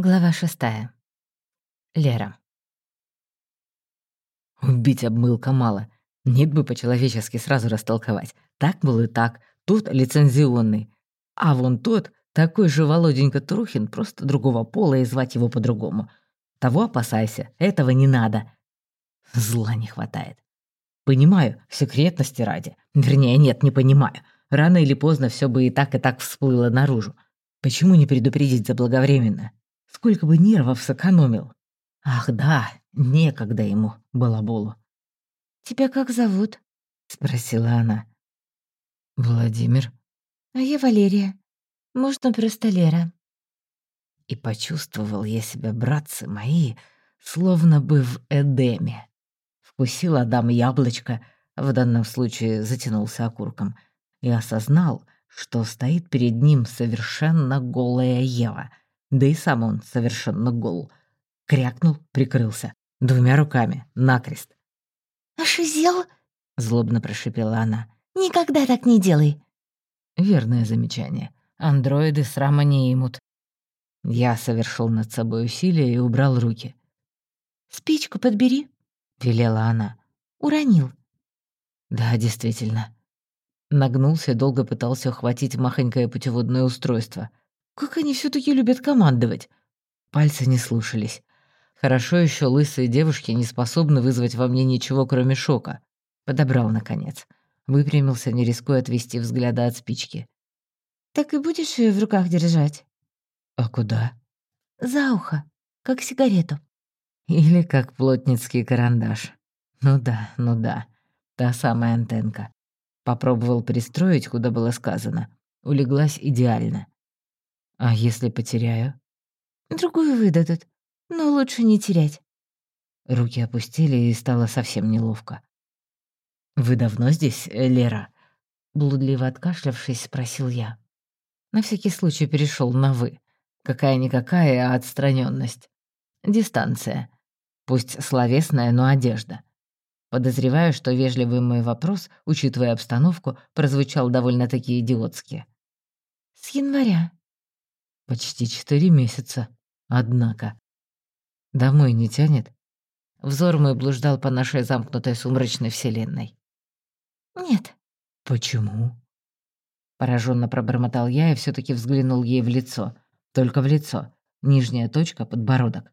Глава шестая. Лера. Убить обмылка мало. Нет бы по-человечески сразу растолковать. Так был и так. Тот лицензионный. А вон тот, такой же Володенька Трухин, просто другого пола и звать его по-другому. Того опасайся, этого не надо. Зла не хватает. Понимаю, секретности ради. Вернее, нет, не понимаю. Рано или поздно все бы и так, и так всплыло наружу. Почему не предупредить заблаговременно? Сколько бы нервов сэкономил. Ах да, некогда ему, балаболу. «Тебя как зовут?» — спросила она. «Владимир». «А я Валерия. Можно просто Лера». И почувствовал я себя, братцы мои, словно бы в Эдеме. Вкусил Адам яблочко, в данном случае затянулся окурком, и осознал, что стоит перед ним совершенно голая Ева — да и сам он совершенно гол. Крякнул, прикрылся. Двумя руками, накрест. «Ошизел?» — злобно прошипела она. «Никогда так не делай!» Верное замечание. Андроиды срама не имут. Я совершил над собой усилие и убрал руки. «Спичку подбери», — велела она. «Уронил». Да, действительно. Нагнулся долго пытался ухватить махонькое путеводное устройство. Как они все таки любят командовать. Пальцы не слушались. Хорошо еще лысые девушки не способны вызвать во мне ничего, кроме шока. Подобрал, наконец. Выпрямился, не рискуя отвести взгляда от спички. «Так и будешь ее в руках держать?» «А куда?» «За ухо, как сигарету». «Или как плотницкий карандаш. Ну да, ну да. Та самая антенка. Попробовал пристроить, куда было сказано. Улеглась идеально. А если потеряю? Другую выдадут, но лучше не терять. Руки опустили, и стало совсем неловко. «Вы давно здесь, э, Лера?» Блудливо откашлявшись, спросил я. На всякий случай перешел на «вы». Какая-никакая, а отстраненность. Дистанция. Пусть словесная, но одежда. Подозреваю, что вежливый мой вопрос, учитывая обстановку, прозвучал довольно-таки идиотски. «С января», Почти четыре месяца. Однако. Домой не тянет? Взор мой блуждал по нашей замкнутой сумрачной вселенной. «Нет». «Почему?» Пораженно пробормотал я и все таки взглянул ей в лицо. Только в лицо. Нижняя точка — подбородок.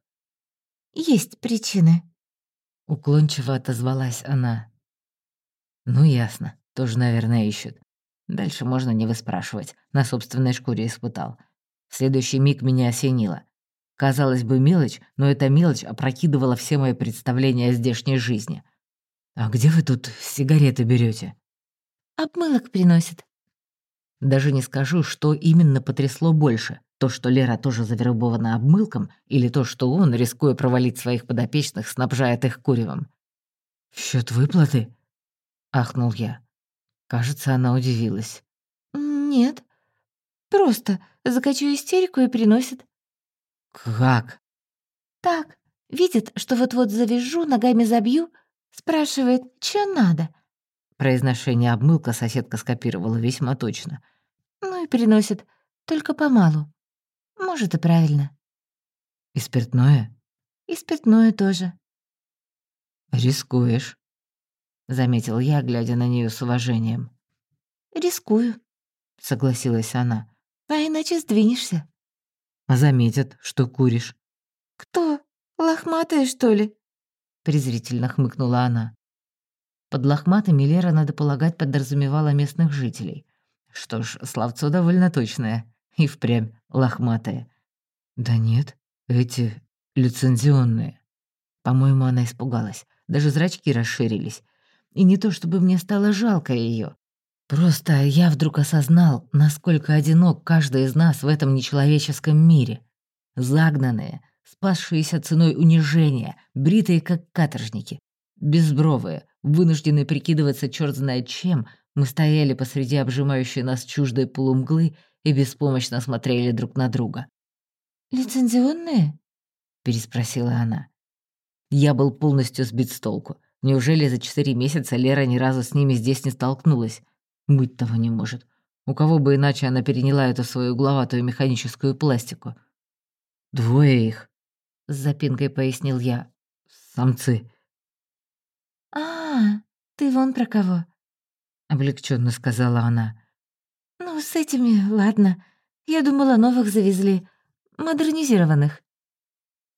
«Есть причины». Уклончиво отозвалась она. «Ну, ясно. Тоже, наверное, ищут. Дальше можно не выспрашивать. На собственной шкуре испытал. В следующий миг меня осенило. Казалось бы, мелочь, но эта мелочь опрокидывала все мои представления о здешней жизни. «А где вы тут сигареты берете? «Обмылок приносит». Даже не скажу, что именно потрясло больше. То, что Лера тоже завербована обмылком, или то, что он, рискуя провалить своих подопечных, снабжает их куревом. «Счет выплаты?» — ахнул я. Кажется, она удивилась. «Нет, Просто закачу истерику и приносит». «Как?» «Так, видит, что вот-вот завяжу, ногами забью, спрашивает, что надо». Произношение обмылка соседка скопировала весьма точно. Ну и приносит, только помалу. Может, и правильно. «И спиртное?» «И спиртное тоже». «Рискуешь», — заметил я, глядя на нее с уважением. «Рискую», — согласилась она. А иначе сдвинешься. Заметят, что куришь. Кто? Лохматые, что ли? презрительно хмыкнула она. Под лохматыми Лера, надо полагать, подразумевала местных жителей. Что ж, словцо довольно точное. И впрямь лохматое. Да нет, эти лицензионные. По-моему, она испугалась. Даже зрачки расширились. И не то чтобы мне стало жалко ее, Просто я вдруг осознал, насколько одинок каждый из нас в этом нечеловеческом мире. Загнанные, спасшиеся ценой унижения, бритые как каторжники, безбровые, вынужденные прикидываться черт знает чем, мы стояли посреди обжимающей нас чуждой полумглы и беспомощно смотрели друг на друга. «Лицензионные?» — переспросила она. Я был полностью сбит с толку. Неужели за четыре месяца Лера ни разу с ними здесь не столкнулась? Быть того не может. У кого бы иначе она переняла эту свою угловатую механическую пластику? Двое их», — с запинкой пояснил я. «Самцы». «А, ты вон про кого», — облегченно сказала она. «Ну, с этими, ладно. Я думала, новых завезли. Модернизированных».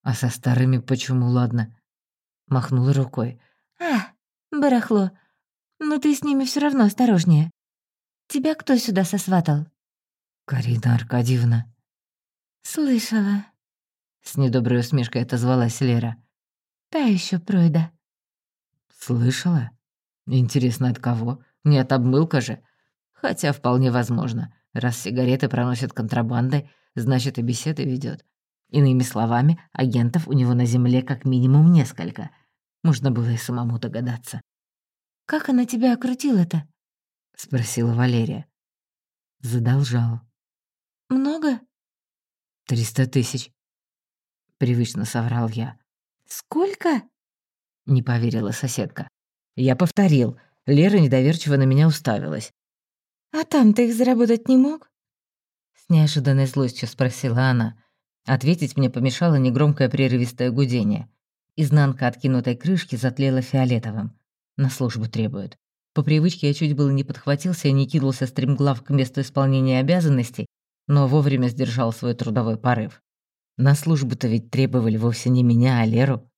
«А со старыми почему ладно?» Махнула рукой. «А, барахло. Ну ты с ними все равно осторожнее. Тебя кто сюда сосватал?» «Карина Аркадьевна». «Слышала». С недоброй усмешкой отозвалась Лера. «Та еще пройда». «Слышала? Интересно, от кого? Не от обмылка же? Хотя вполне возможно. Раз сигареты проносят контрабандой, значит и беседы ведет. Иными словами, агентов у него на земле как минимум несколько. Можно было и самому догадаться. «Как она тебя окрутила-то?» — спросила Валерия. Задолжал. «Много?» «Триста тысяч», — привычно соврал я. «Сколько?» — не поверила соседка. Я повторил. Лера недоверчиво на меня уставилась. «А там ты их заработать не мог?» С неожиданной злостью спросила она. Ответить мне помешало негромкое прерывистое гудение. Изнанка откинутой крышки затлела фиолетовым. На службу требуют. По привычке я чуть было не подхватился и не кинулся стремглав к месту исполнения обязанностей, но вовремя сдержал свой трудовой порыв. На службу-то ведь требовали вовсе не меня, а Леру.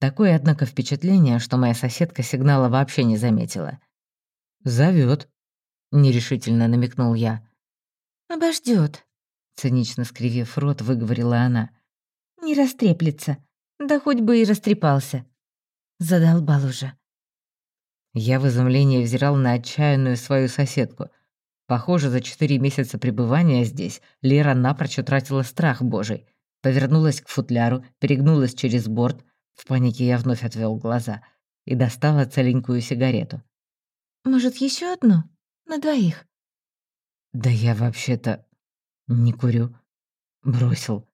Такое, однако, впечатление, что моя соседка сигнала вообще не заметила. Зовет, нерешительно намекнул я. Обождет, цинично скривив рот, выговорила она. Не растреплется. Да хоть бы и растрепался. Задолбал уже. Я в изумлении взирал на отчаянную свою соседку. Похоже, за четыре месяца пребывания здесь Лера напрочь утратила страх божий. Повернулась к футляру, перегнулась через борт. В панике я вновь отвел глаза и достала целенькую сигарету. «Может, еще одну? На двоих?» «Да я вообще-то не курю. Бросил».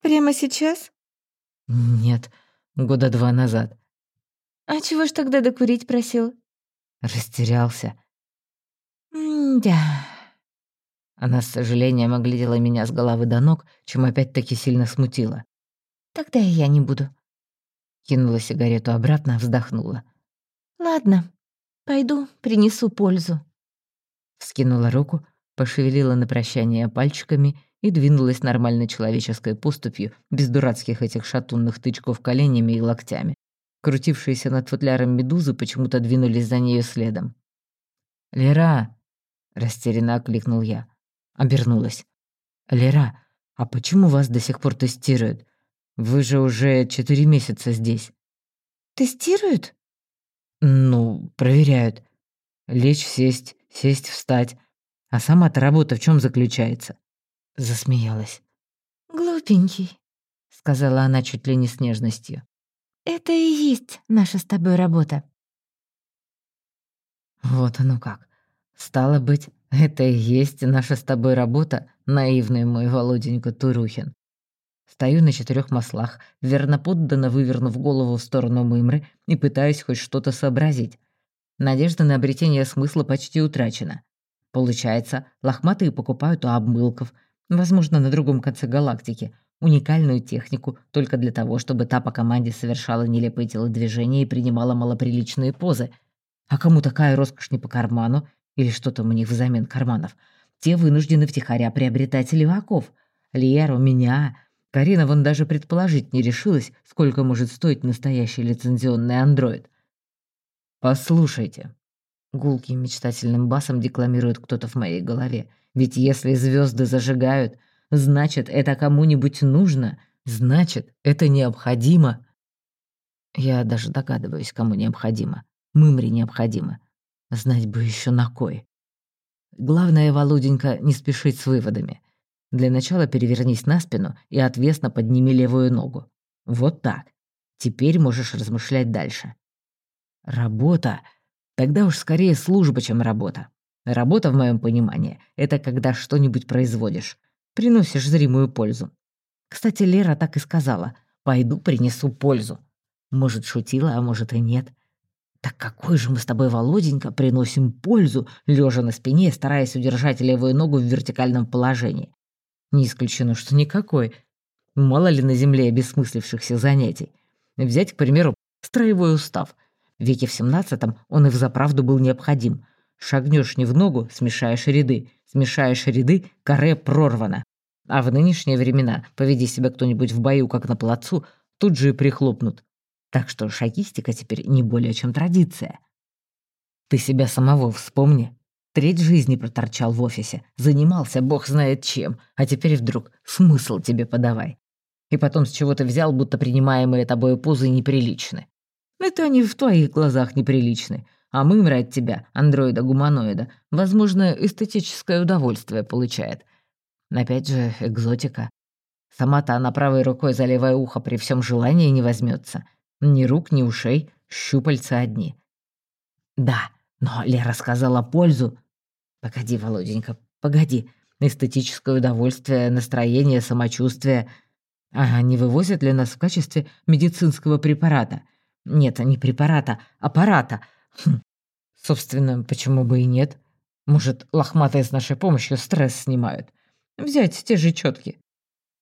«Прямо сейчас?» «Нет, года два назад». «А чего ж тогда докурить просил?» Растерялся. «М-да...» Она с сожалением оглядела меня с головы до ног, чем опять-таки сильно смутила. «Тогда и я не буду». Кинула сигарету обратно, вздохнула. «Ладно, пойду, принесу пользу». Скинула руку, пошевелила на прощание пальчиками и двинулась нормальной человеческой поступью, без дурацких этих шатунных тычков коленями и локтями. Крутившиеся над футляром медузы почему-то двинулись за нею следом. «Лера!» — растерянно окликнул я. Обернулась. «Лера, а почему вас до сих пор тестируют? Вы же уже четыре месяца здесь». «Тестируют?» «Ну, проверяют. Лечь, сесть, сесть, встать. А сама-то работа в чем заключается?» Засмеялась. «Глупенький», — сказала она чуть ли не с нежностью. «Это и есть наша с тобой работа». Вот оно как. Стало быть, это и есть наша с тобой работа, наивный мой Володенька Турухин. Стою на четырех маслах, верноподданно вывернув голову в сторону Мымры и пытаюсь хоть что-то сообразить. Надежда на обретение смысла почти утрачена. Получается, лохматые покупают у обмылков, возможно, на другом конце галактики, уникальную технику только для того, чтобы та по команде совершала нелепые телодвижения и принимала малоприличные позы. А кому такая роскошь не по карману, или что там у них взамен карманов, те вынуждены втихаря приобретать леваков. Леру, меня. Карина вон даже предположить не решилась, сколько может стоить настоящий лицензионный андроид. «Послушайте», — гулким мечтательным басом декламирует кто-то в моей голове, «ведь если звезды зажигают, значит, это кому-нибудь нужно, значит, это необходимо». Я даже догадываюсь, кому необходимо. Мымре необходимо. Знать бы еще на кой. Главное, Володенька, не спешить с выводами. Для начала перевернись на спину и отвесно подними левую ногу. Вот так. Теперь можешь размышлять дальше. Работа. Тогда уж скорее служба, чем работа. Работа, в моем понимании, это когда что-нибудь производишь. Приносишь зримую пользу. Кстати, Лера так и сказала. «Пойду принесу пользу». Может, шутила, а может и нет. Так какой же мы с тобой, Володенька, приносим пользу, лежа на спине, стараясь удержать левую ногу в вертикальном положении? Не исключено, что никакой. Мало ли на Земле бессмыслившихся занятий. Взять, к примеру, строевой устав. В веке в 17 он и взаправду был необходим. Шагнешь не в ногу, смешаешь ряды. Смешаешь ряды, каре прорвано. А в нынешние времена поведи себя кто-нибудь в бою, как на плацу, тут же и прихлопнут. Так что шагистика теперь не более чем традиция. Ты себя самого вспомни. Треть жизни проторчал в офисе, занимался бог знает чем, а теперь вдруг смысл тебе подавай. И потом с чего ты взял, будто принимаемые тобой позы неприличны. Это они в твоих глазах неприличны, а мымра от тебя, андроида-гуманоида, возможно, эстетическое удовольствие получает. Опять же, экзотика. Сама-то она правой рукой за левое ухо при всем желании не возьмется. Ни рук, ни ушей, щупальца одни. Да, но Лера сказала пользу. Погоди, Володенька, погоди. Эстетическое удовольствие, настроение, самочувствие. А не вывозят ли нас в качестве медицинского препарата? Нет, не препарата, аппарата. Хм. Собственно, почему бы и нет? Может, лохматые с нашей помощью стресс снимают. Взять те же четки.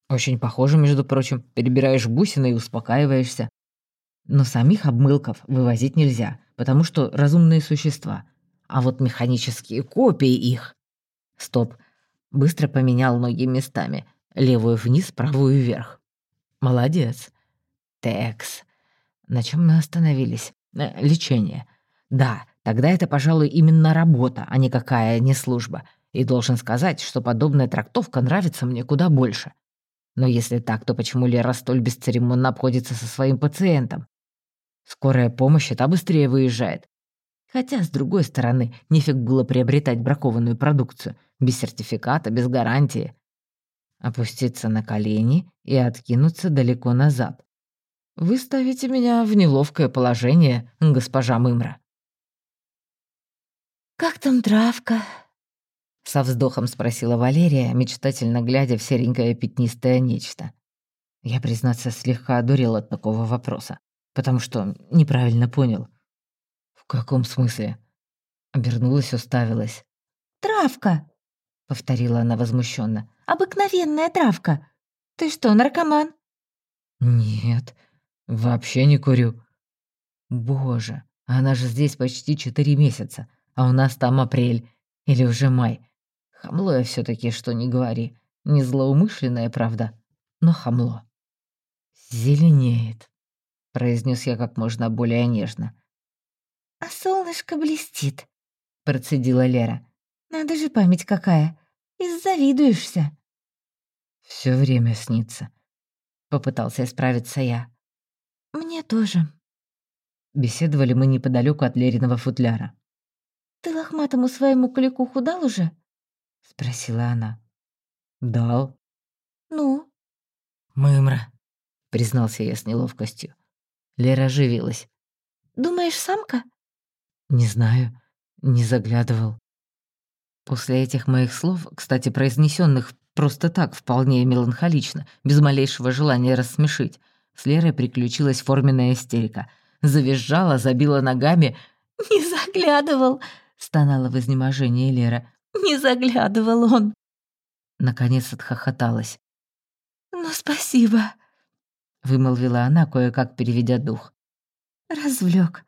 Очень похоже, между прочим. Перебираешь бусины и успокаиваешься. Но самих обмылков вывозить нельзя, потому что разумные существа. А вот механические копии их... Стоп. Быстро поменял ноги местами. Левую вниз, правую вверх. Молодец. Текс. На чем мы остановились? Э, лечение. Да, тогда это, пожалуй, именно работа, а никакая не служба. И должен сказать, что подобная трактовка нравится мне куда больше. Но если так, то почему Лера столь бесцеремонно обходится со своим пациентом? Скорая помощь, та быстрее выезжает. Хотя, с другой стороны, нефиг было приобретать бракованную продукцию. Без сертификата, без гарантии. Опуститься на колени и откинуться далеко назад. Вы ставите меня в неловкое положение, госпожа Мымра. «Как там травка?» Со вздохом спросила Валерия, мечтательно глядя в серенькое пятнистое нечто. Я, признаться, слегка одурел от такого вопроса потому что неправильно понял. В каком смысле? Обернулась, уставилась. Травка, повторила она возмущенно. Обыкновенная травка. Ты что, наркоман? Нет, вообще не курю. Боже, она же здесь почти четыре месяца, а у нас там апрель или уже май. Хамло я все таки что не говори. Не злоумышленное, правда, но хамло. Зеленеет произнес я как можно более нежно. «А солнышко блестит», — процедила Лера. «Надо же память какая. И завидуешься». Все время снится», — попытался исправиться я. «Мне тоже». Беседовали мы неподалеку от Лериного футляра. «Ты лохматому своему кликуху дал уже?» — спросила она. «Дал». «Ну?» «Мымра», — признался я с неловкостью. Лера оживилась. «Думаешь, самка?» «Не знаю, не заглядывал». После этих моих слов, кстати, произнесенных просто так, вполне меланхолично, без малейшего желания рассмешить, с Лерой приключилась форменная истерика. Завизжала, забила ногами. «Не заглядывал!» — стонала в изнеможении Лера. «Не заглядывал он!» Наконец отхохоталась. «Ну, спасибо!» — вымолвила она, кое-как переведя дух. Развлек.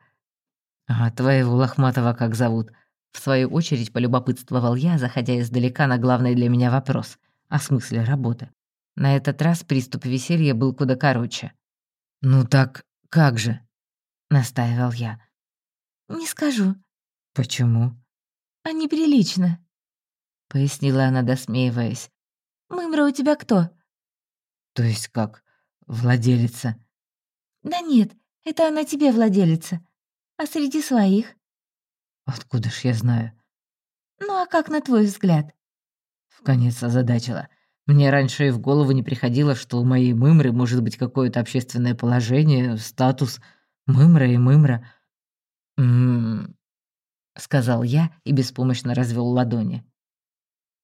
«А твоего лохматого как зовут?» В свою очередь полюбопытствовал я, заходя издалека на главный для меня вопрос — о смысле работы. На этот раз приступ веселья был куда короче. «Ну так как же?» — настаивал я. «Не скажу». «Почему?» «А неприлично», — пояснила она, досмеиваясь. «Мымра у тебя кто?» «То есть как? Владелица. Да нет, это она тебе владелица. А среди своих? Откуда ж я знаю? Ну а как на твой взгляд? В конец озадачила. Мне раньше и в голову не приходило, что у моей мымры может быть какое-то общественное положение, статус. Мымра и мымра. «М-м-м», сказал я и беспомощно развел ладони.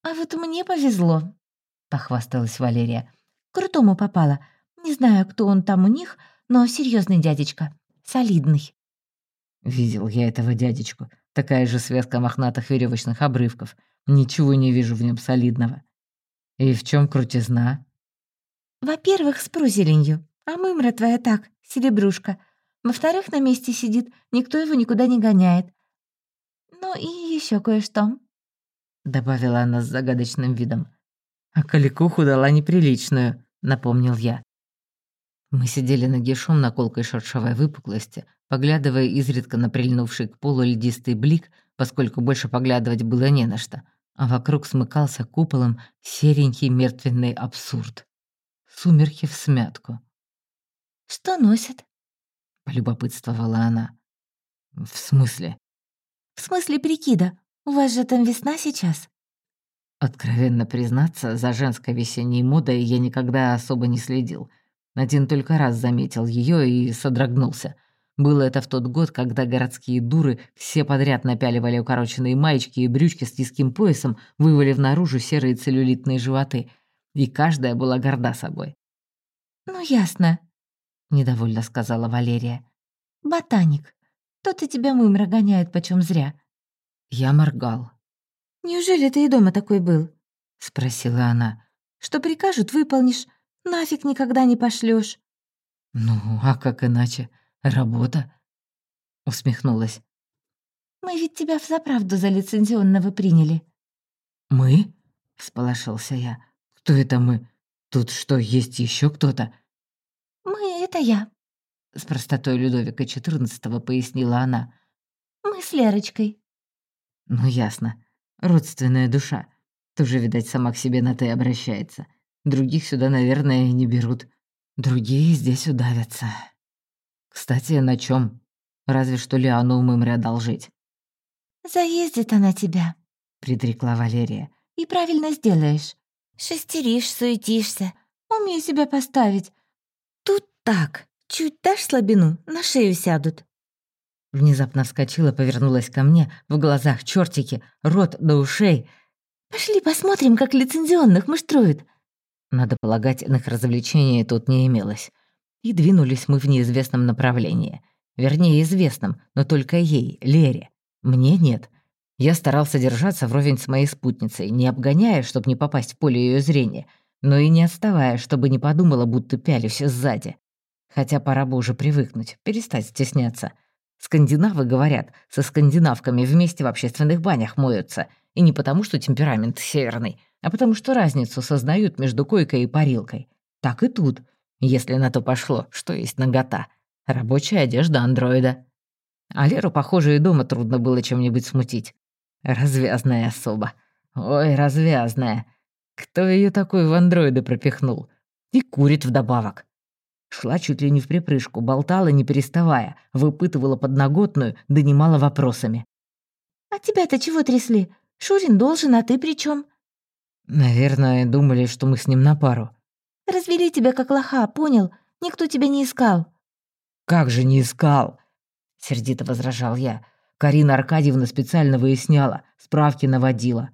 «А вот мне повезло», — похвасталась Валерия. «Крутому попала. Не знаю, кто он там у них, но серьезный дядечка. Солидный. Видел я этого дядечку. Такая же связка мохнатых веревочных обрывков. Ничего не вижу в нем солидного. И в чем крутизна? Во-первых, с прозеленью, а мымра твоя так, серебрушка. Во-вторых, на месте сидит, никто его никуда не гоняет. Ну и еще кое-что», — добавила она с загадочным видом. «А каликуху дала неприличную», — напомнил я. Мы сидели на нагишом на колкой шершавой выпуклости, поглядывая изредка на прильнувший к полу льдистый блик, поскольку больше поглядывать было не на что, а вокруг смыкался куполом серенький мертвенный абсурд. Сумерки в смятку. «Что носят?» — полюбопытствовала она. «В смысле?» «В смысле прикида. У вас же там весна сейчас». Откровенно признаться, за женской весенней модой я никогда особо не следил. Один только раз заметил ее и содрогнулся. Было это в тот год, когда городские дуры все подряд напяливали укороченные маечки и брючки с низким поясом, вывалив наружу серые целлюлитные животы. И каждая была горда собой. «Ну, ясно», — недовольно сказала Валерия. «Ботаник. То-то тебя мымра гоняет почем зря». Я моргал. «Неужели ты и дома такой был?» — спросила она. «Что прикажут, выполнишь, нафиг никогда не пошлешь. «Ну, а как иначе? Работа?» — усмехнулась. «Мы ведь тебя взаправду за лицензионного приняли». «Мы?» — всполошился я. «Кто это мы? Тут что, есть еще кто-то?» «Мы — это я», — с простотой Людовика XIV пояснила она. «Мы с Лерочкой». «Ну, ясно. Родственная душа. Тоже, видать, сама к себе на «ты» обращается. Других сюда, наверное, не берут. Другие здесь удавятся. Кстати, на чем? Разве что Лиану умымре одолжить. «Заездит она тебя», — предрекла Валерия. «И правильно сделаешь. Шестеришь, суетишься. Умею себя поставить. Тут так, чуть дашь слабину, на шею сядут». Внезапно вскочила, повернулась ко мне, в глазах чертики, рот до ушей. «Пошли посмотрим, как лицензионных муштруют». Надо полагать, иных развлечений тут не имелось. И двинулись мы в неизвестном направлении. Вернее, известном, но только ей, Лере. Мне нет. Я старался держаться вровень с моей спутницей, не обгоняя, чтобы не попасть в поле ее зрения, но и не отставая, чтобы не подумала, будто пялюсь сзади. Хотя пора бы уже привыкнуть, перестать стесняться. Скандинавы, говорят, со скандинавками вместе в общественных банях моются. И не потому, что темперамент северный, а потому что разницу сознают между койкой и парилкой. Так и тут, если на то пошло, что есть нагота. Рабочая одежда андроида. А Леру, похоже, и дома трудно было чем-нибудь смутить. Развязная особа. Ой, развязная. Кто ее такой в андроиды пропихнул? И курит вдобавок. Шла чуть ли не в припрыжку, болтала, не переставая, выпытывала подноготную, донимала вопросами. «А тебя-то чего трясли? Шурин должен, а ты при чем? «Наверное, думали, что мы с ним на пару». «Развели тебя как лоха, понял? Никто тебя не искал». «Как же не искал?» — сердито возражал я. Карина Аркадьевна специально выясняла, справки наводила.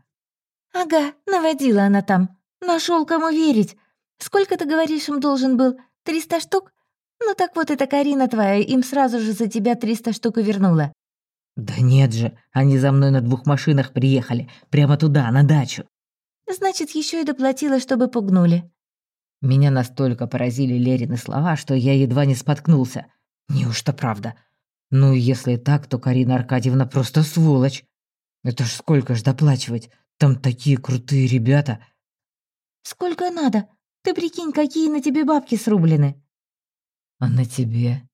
«Ага, наводила она там. Нашел кому верить. Сколько, ты говоришь, им должен был? Триста штук? Ну так вот эта Карина твоя им сразу же за тебя триста штук и вернула». «Да нет же, они за мной на двух машинах приехали, прямо туда, на дачу». «Значит, еще и доплатила, чтобы пугнули». Меня настолько поразили Лерины слова, что я едва не споткнулся. Неужто правда? Ну, если так, то Карина Аркадьевна просто сволочь. Это ж сколько ж доплачивать? Там такие крутые ребята. Сколько надо? Ты прикинь, какие на тебе бабки срублены. А на тебе?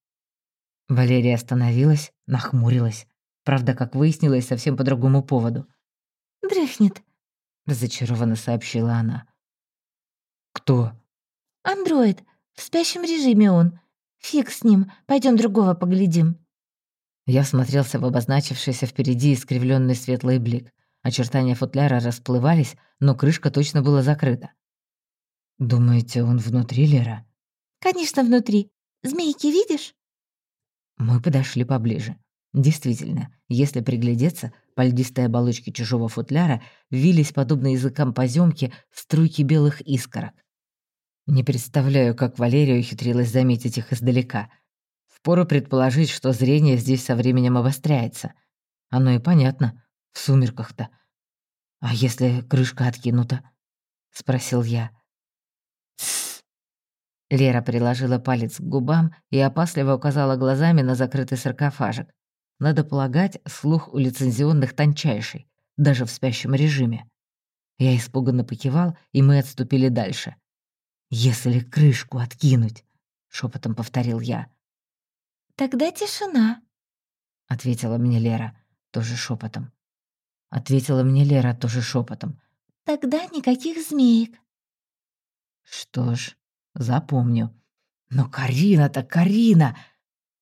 Валерия остановилась, нахмурилась. Правда, как выяснилось, совсем по другому поводу. «Дрыхнет», — разочарованно сообщила она. «Кто?» «Андроид. В спящем режиме он. Фиг с ним. Пойдем другого поглядим». Я всмотрелся в обозначившийся впереди искривленный светлый блик. Очертания футляра расплывались, но крышка точно была закрыта. «Думаете, он внутри, Лера?» «Конечно, внутри. Змейки видишь?» Мы подошли поближе. Действительно, если приглядеться, по льдистой оболочке чужого футляра вились, подобно языкам поземки, струйки белых искорок. Не представляю, как Валерия ухитрилась заметить их издалека. Впору предположить, что зрение здесь со временем обостряется. Оно и понятно, в сумерках-то. «А если крышка откинута?» — спросил я. Лера приложила палец к губам и опасливо указала глазами на закрытый саркофажик. Надо полагать, слух у лицензионных тончайший, даже в спящем режиме. Я испуганно покивал, и мы отступили дальше. «Если крышку откинуть», — шепотом повторил я. «Тогда тишина», — ответила мне Лера, тоже шепотом. Ответила мне Лера тоже шепотом. «Тогда никаких змеек». Что ж, запомню. Но Карина-то Карина!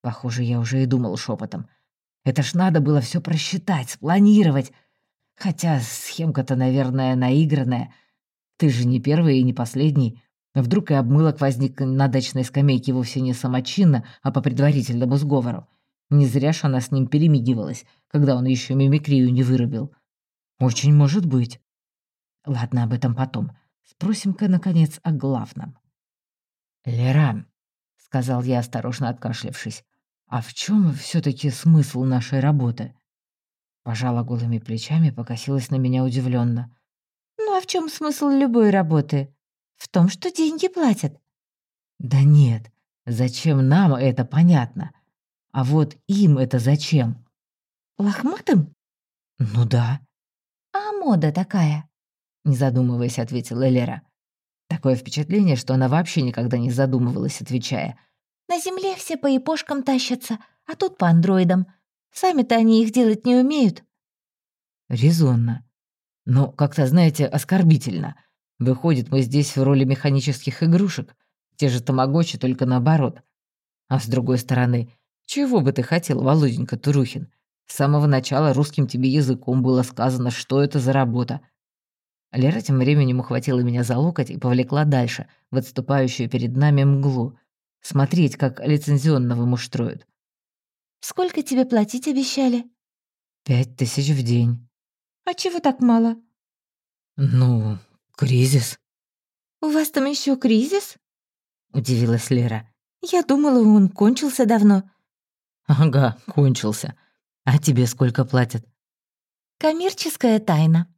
Похоже, я уже и думал шепотом. Это ж надо было все просчитать, спланировать. Хотя схемка-то, наверное, наигранная. Ты же не первый и не последний. Вдруг и обмылок возник на дачной скамейке вовсе не самочинно, а по предварительному сговору. Не зря ж она с ним перемигивалась, когда он еще мимикрию не вырубил. Очень может быть. Ладно, об этом потом. Спросим-ка, наконец, о главном. «Лера», — сказал я, осторожно откашлявшись, «а в чем все таки смысл нашей работы?» Пожала голыми плечами, покосилась на меня удивленно. «Ну а в чем смысл любой работы? В том, что деньги платят». «Да нет, зачем нам это понятно? А вот им это зачем?» «Лохматым?» «Ну да». «А мода такая?» Не задумываясь, ответила Лера. Такое впечатление, что она вообще никогда не задумывалась, отвечая. «На земле все по япошкам тащатся, а тут по андроидам. Сами-то они их делать не умеют». «Резонно. Но как-то, знаете, оскорбительно. Выходит, мы здесь в роли механических игрушек. Те же тамагочи, только наоборот. А с другой стороны, чего бы ты хотел, Володенька Турухин? С самого начала русским тебе языком было сказано, что это за работа. Лера тем временем ухватила меня за локоть и повлекла дальше, в отступающую перед нами мглу. Смотреть, как лицензионного муштруют. Сколько тебе платить обещали?» «Пять тысяч в день». «А чего так мало?» «Ну, кризис». «У вас там еще кризис?» — удивилась Лера. «Я думала, он кончился давно». «Ага, кончился. А тебе сколько платят?» «Коммерческая тайна», —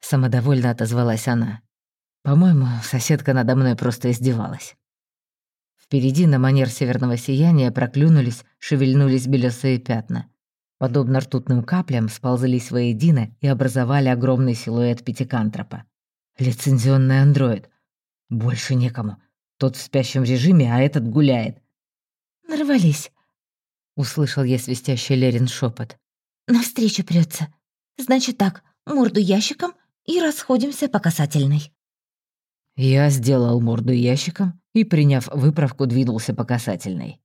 самодовольно отозвалась она. По-моему, соседка надо мной просто издевалась. Впереди на манер северного сияния проклюнулись, шевельнулись белесые пятна. Подобно ртутным каплям сползались воедино и образовали огромный силуэт пятикантропа. Лицензионный андроид. Больше некому. Тот в спящем режиме, а этот гуляет. «Нарвались», — услышал я свистящий Лерин шепот. «Навстречу прется. Значит так, морду ящиком и расходимся по касательной». Я сделал морду ящиком и, приняв выправку, двинулся по касательной.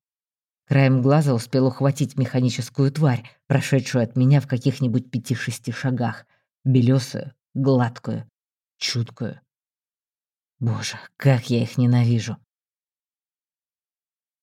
Краем глаза успел ухватить механическую тварь, прошедшую от меня в каких-нибудь пяти-шести шагах, белесую, гладкую, чуткую. Боже, как я их ненавижу.